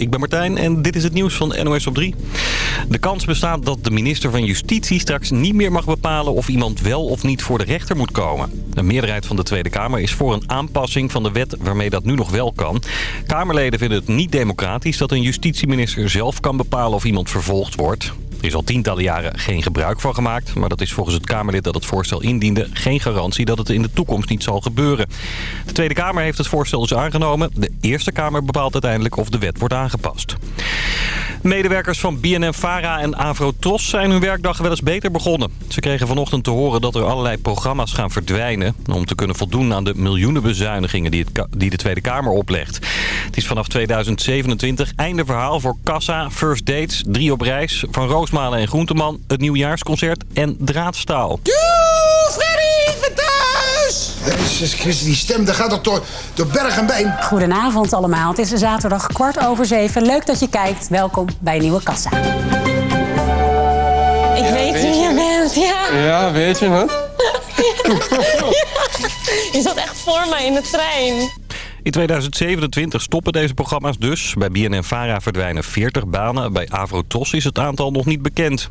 ik ben Martijn en dit is het nieuws van NOS op 3. De kans bestaat dat de minister van Justitie straks niet meer mag bepalen... of iemand wel of niet voor de rechter moet komen. De meerderheid van de Tweede Kamer is voor een aanpassing van de wet waarmee dat nu nog wel kan. Kamerleden vinden het niet democratisch dat een justitieminister zelf kan bepalen of iemand vervolgd wordt. Er is al tientallen jaren geen gebruik van gemaakt. Maar dat is volgens het Kamerlid dat het voorstel indiende geen garantie dat het in de toekomst niet zal gebeuren. De Tweede Kamer heeft het voorstel dus aangenomen. De Eerste Kamer bepaalt uiteindelijk of de wet wordt aangepast. Medewerkers van BNN-Vara en Avrotros zijn hun werkdag wel eens beter begonnen. Ze kregen vanochtend te horen dat er allerlei programma's gaan verdwijnen... om te kunnen voldoen aan de miljoenen bezuinigingen die, het, die de Tweede Kamer oplegt. Het is vanaf 2027 einde verhaal voor Kassa, First Dates, Drie op Reis... Van Roosmalen en Groenteman, het Nieuwjaarsconcert en Draadstaal. Joe, Freddy, ik ben thuis! Jezus Christus, die stem, dat gaat toch door, door berg en been? Goedenavond allemaal. Het is zaterdag kwart over zeven. Leuk dat je kijkt. Welkom bij Nieuwe Kassa. Ik weet wie je bent, ja. Ja, weet je het? Je zat echt voor mij in de trein. In 2027 stoppen deze programma's dus. Bij BNN-Vara verdwijnen 40 banen. Bij Avrotos is het aantal nog niet bekend.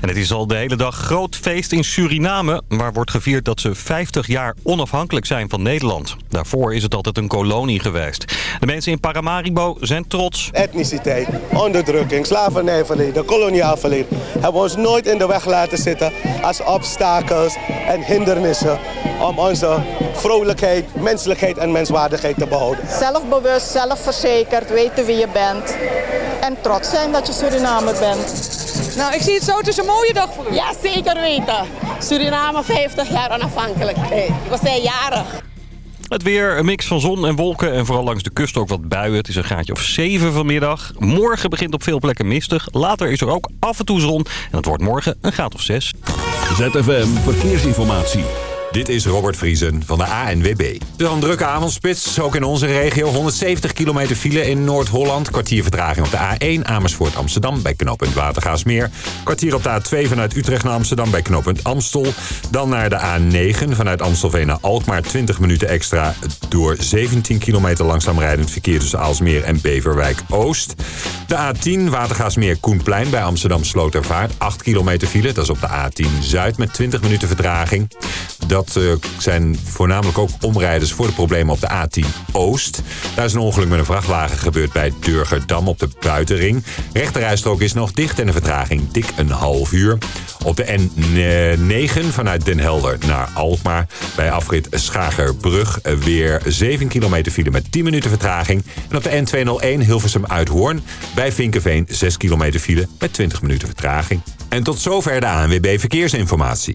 En het is al de hele dag groot feest in Suriname... waar wordt gevierd dat ze 50 jaar onafhankelijk zijn van Nederland. Daarvoor is het altijd een kolonie geweest. De mensen in Paramaribo zijn trots. Etniciteit, onderdrukking, slavernijverleden, koloniaal verleden... hebben ons nooit in de weg laten zitten als obstakels en hindernissen... om onze vrolijkheid, menselijkheid en menswaardigheid te behouden. Zelfbewust, zelfverzekerd, weten wie je bent. En trots zijn dat je Surinamer bent. Nou, ik zie het zo, het is een mooie dag voor u. Ja, zeker weten. Suriname 50 jaar onafhankelijk. We zijn jarig. Het weer, een mix van zon en wolken en vooral langs de kust ook wat buien. Het is een graadje of 7 vanmiddag. Morgen begint op veel plekken mistig. Later is er ook af en toe zon en het wordt morgen een graad of 6. ZFM Verkeersinformatie. Dit is Robert Vriesen van de ANWB. De drukke avondspits, ook in onze regio. 170 kilometer file in Noord-Holland. Kwartier vertraging op de A1 Amersfoort Amsterdam bij knooppunt Watergaasmeer. Kwartier op de A2 vanuit Utrecht naar Amsterdam bij knooppunt Amstel. Dan naar de A9 vanuit Amstelveen naar Alkmaar. 20 minuten extra door 17 kilometer langzaam rijdend verkeer tussen Aalsmeer en Beverwijk Oost. De A10 Watergaasmeer Koenplein bij Amsterdam Slotervaart. 8 kilometer file, dat is op de A10 Zuid met 20 minuten vertraging. Dat uh, zijn voornamelijk ook omrijders voor de problemen op de A10 Oost. Daar is een ongeluk met een vrachtwagen gebeurd bij Durgerdam op de buitenring. Rechterrijstrook is nog dicht en de vertraging dik een half uur. Op de N9 vanuit Den Helder naar Alkmaar bij afrit Schagerbrug weer 7 kilometer file met 10 minuten vertraging. En op de N201 Hilversum Uithoorn bij Vinkenveen 6 kilometer file met 20 minuten vertraging. En tot zover de ANWB Verkeersinformatie.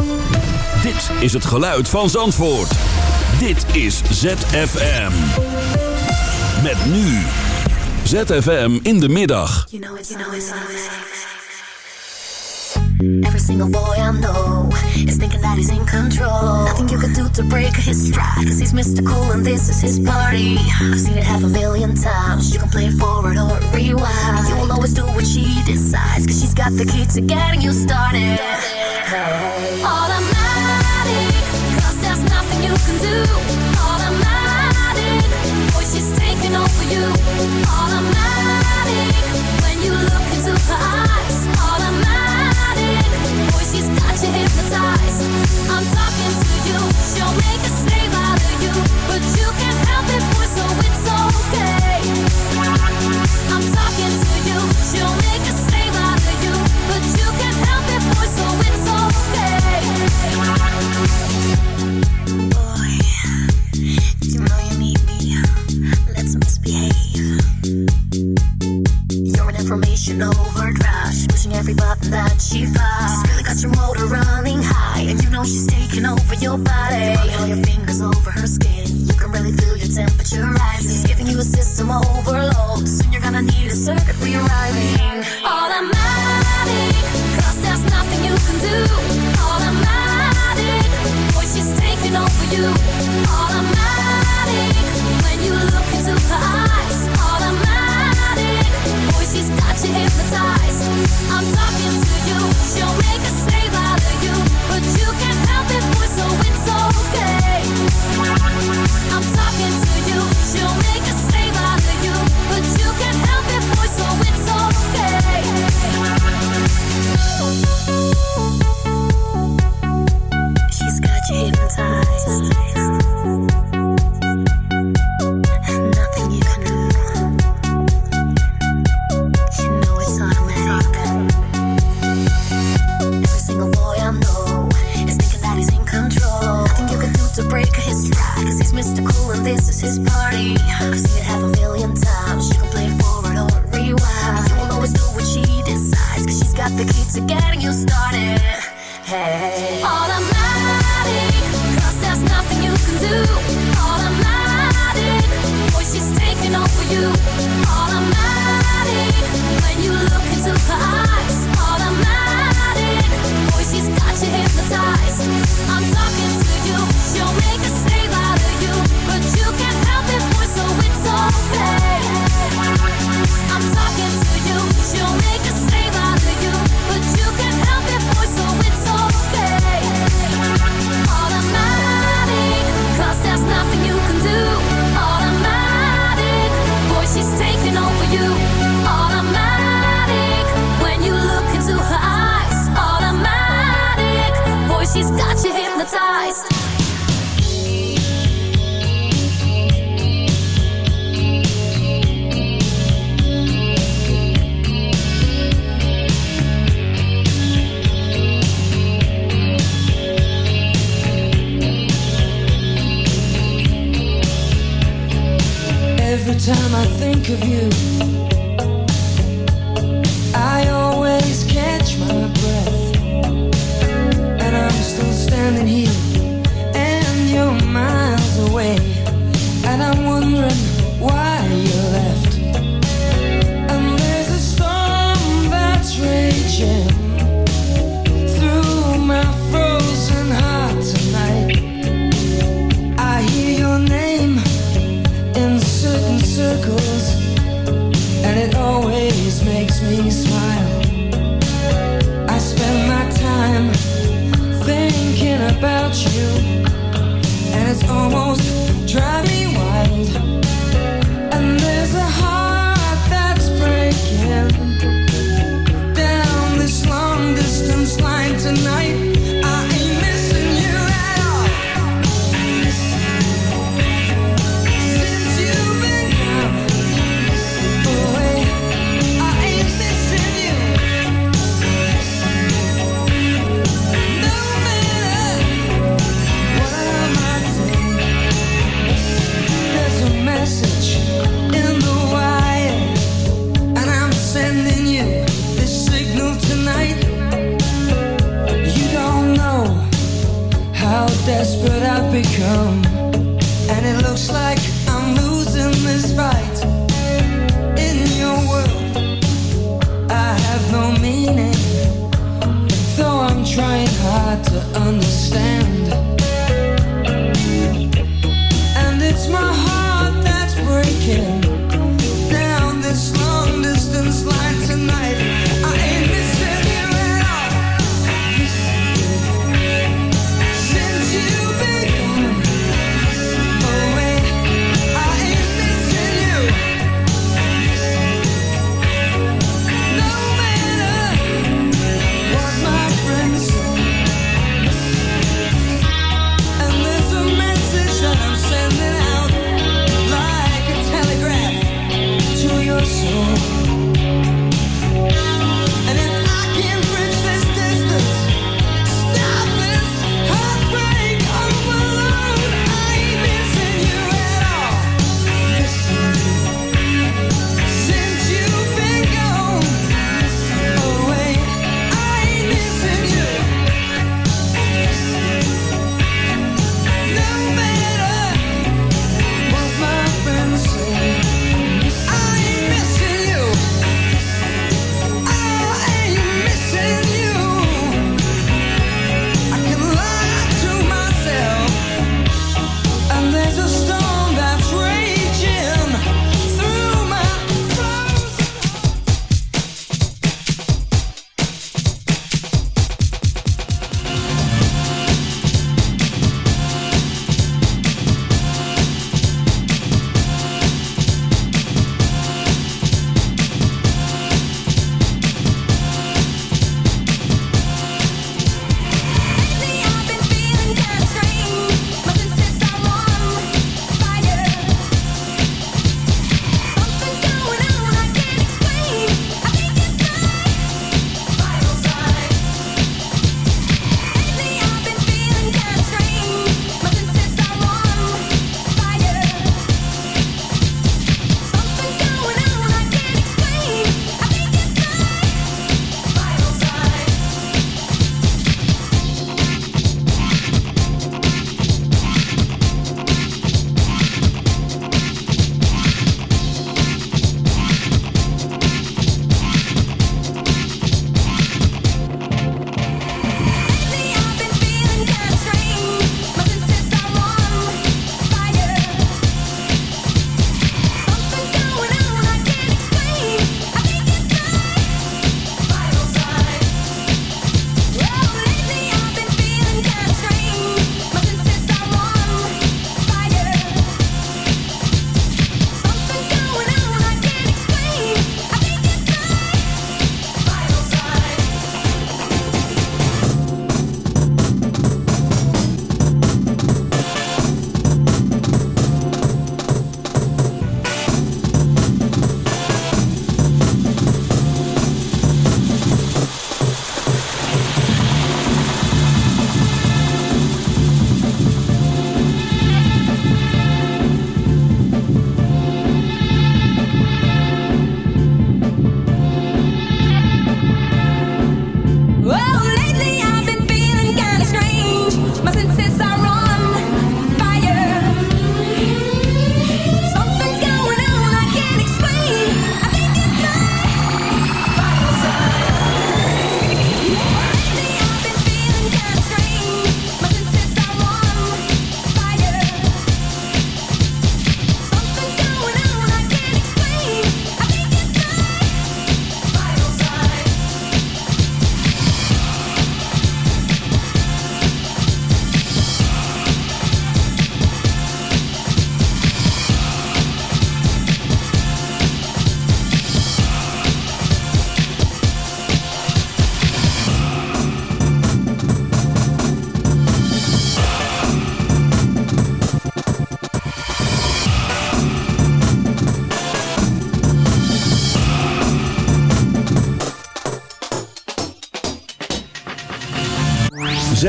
Dit is het geluid van Zandvoort. Dit is ZFM. Met nu. ZFM in de middag. You know it's, you know it's Every single boy I know is thinking that he's in control. Nothing you can do to break his stride, cause he's Mr. Cool and this is his party. I've seen it half a million times. You can play it forward or rewind. And you'll always do what she decides, cause she's got the key to getting you started. Automatic, boy, she's got you hypnotized. I'm talking to you, she'll make a in overdrive. Pushing every button that she finds. Really got your motor running high, and you know she's taking over your body. You all your fingers over her skin. You can really feel your temperature rising. She's giving you a system overload. Soon you're gonna need a circuit rewriting. Automatic, cause there's nothing you can do. Automatic, boy, she's taking over you. Automatic, I'm talking to you. You'll make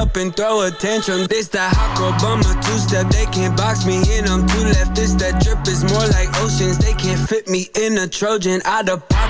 up and throw attention. This that hot girl bummer two step. They can't box me in. I'm two left. This that drip is more like oceans. They can't fit me in a Trojan. Out of pocket,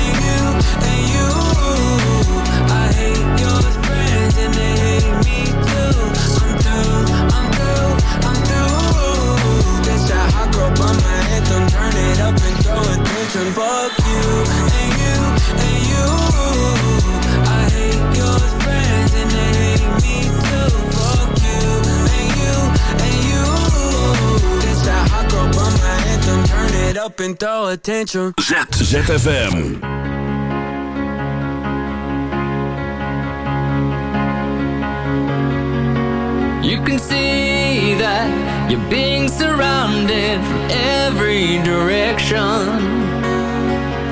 can fuck you and you and you. I hate your friends and they hate me too. Fuck you and you and you. It's that hot girl my anthem. Turn it up and throw attention. ZFM. You can see that you're being surrounded from every direction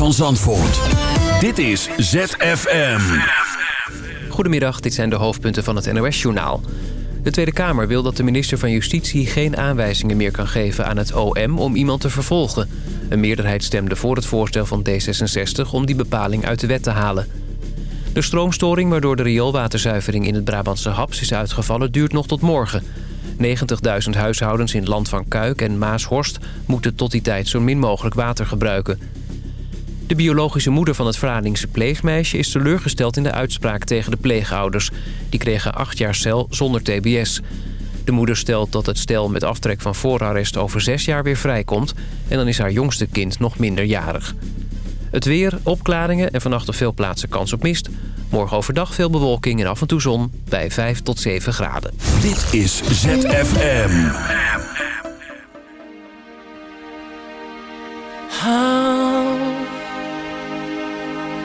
van Zandvoort. Dit is ZFM. Goedemiddag, dit zijn de hoofdpunten van het NOS-journaal. De Tweede Kamer wil dat de minister van Justitie geen aanwijzingen meer kan geven aan het OM om iemand te vervolgen. Een meerderheid stemde voor het voorstel van D66 om die bepaling uit de wet te halen. De stroomstoring waardoor de rioolwaterzuivering in het Brabantse Haps is uitgevallen duurt nog tot morgen. 90.000 huishoudens in het land van Kuik en Maashorst moeten tot die tijd zo min mogelijk water gebruiken. De biologische moeder van het Vlaardingse pleegmeisje is teleurgesteld in de uitspraak tegen de pleegouders. Die kregen acht jaar cel zonder tbs. De moeder stelt dat het stel met aftrek van voorarrest over zes jaar weer vrijkomt... en dan is haar jongste kind nog minderjarig. Het weer, opklaringen en vannacht op veel plaatsen kans op mist. Morgen overdag veel bewolking en af en toe zon bij 5 tot 7 graden. Dit is ZFM.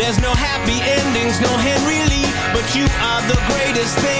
There's no happy endings, no Henry Lee But you are the greatest thing.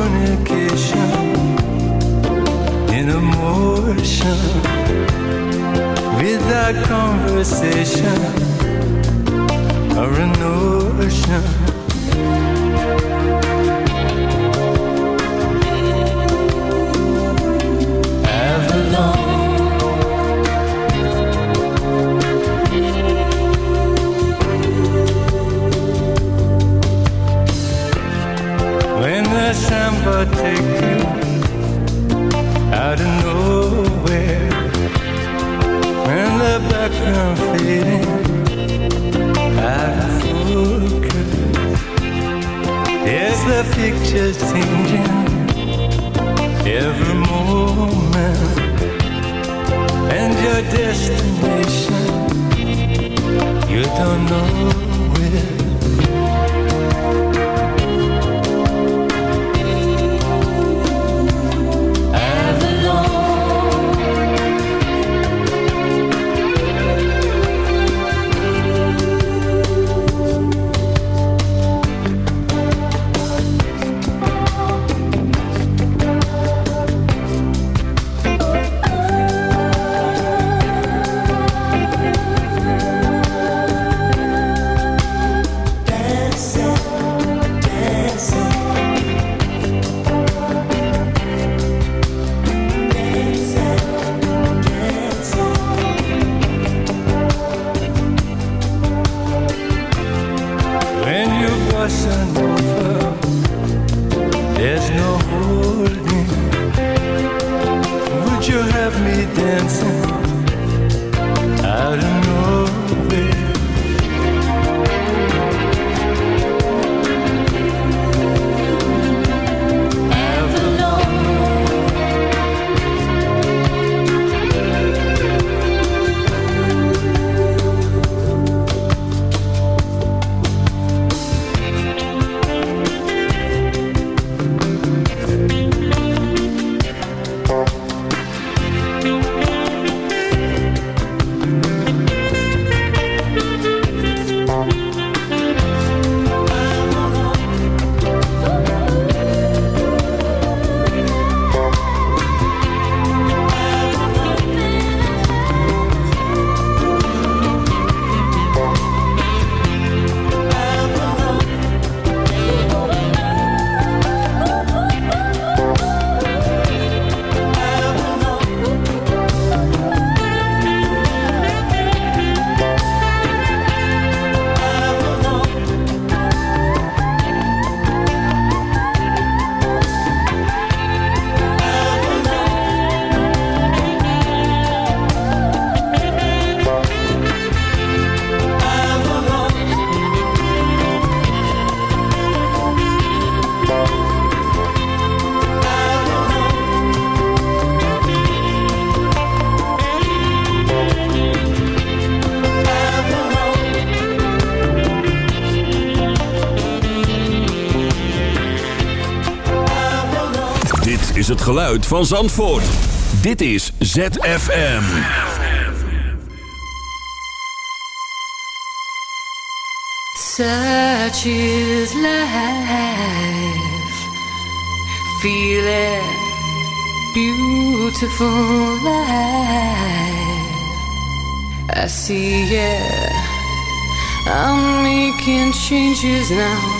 communication in a motion without conversation or a notion. Picture's changing every moment, and your destination you don't know geluid van Zandvoort. Dit is ZFM. Such is life. Feel it. Beautiful life. I see it. I'm making changes now.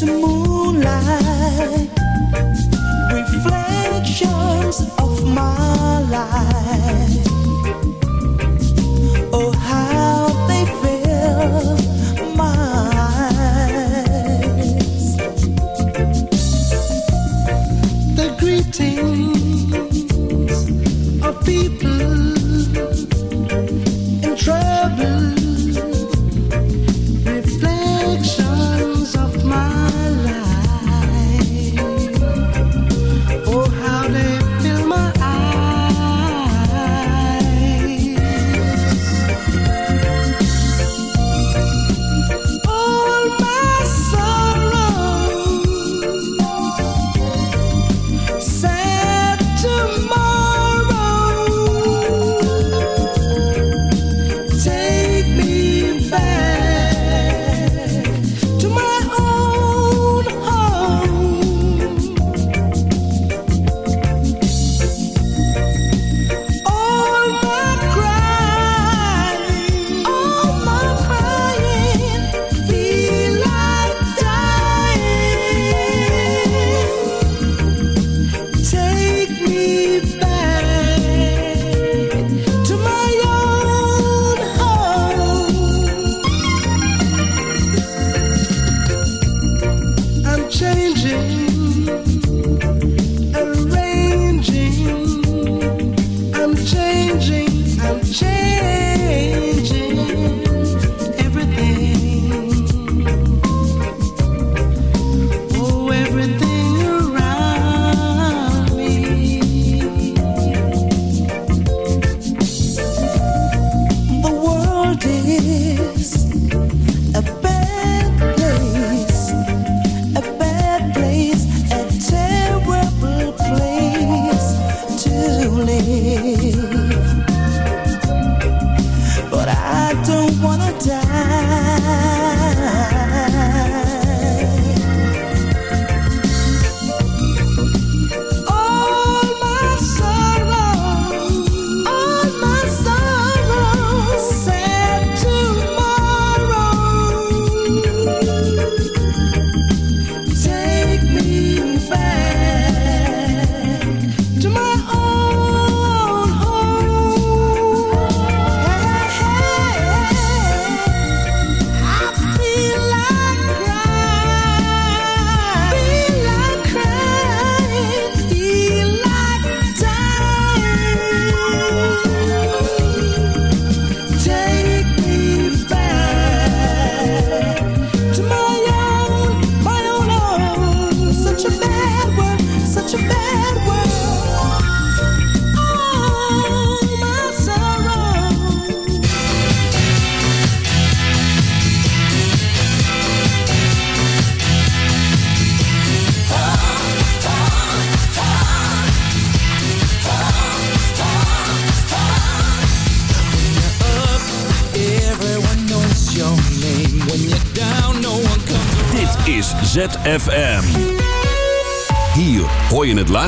to move.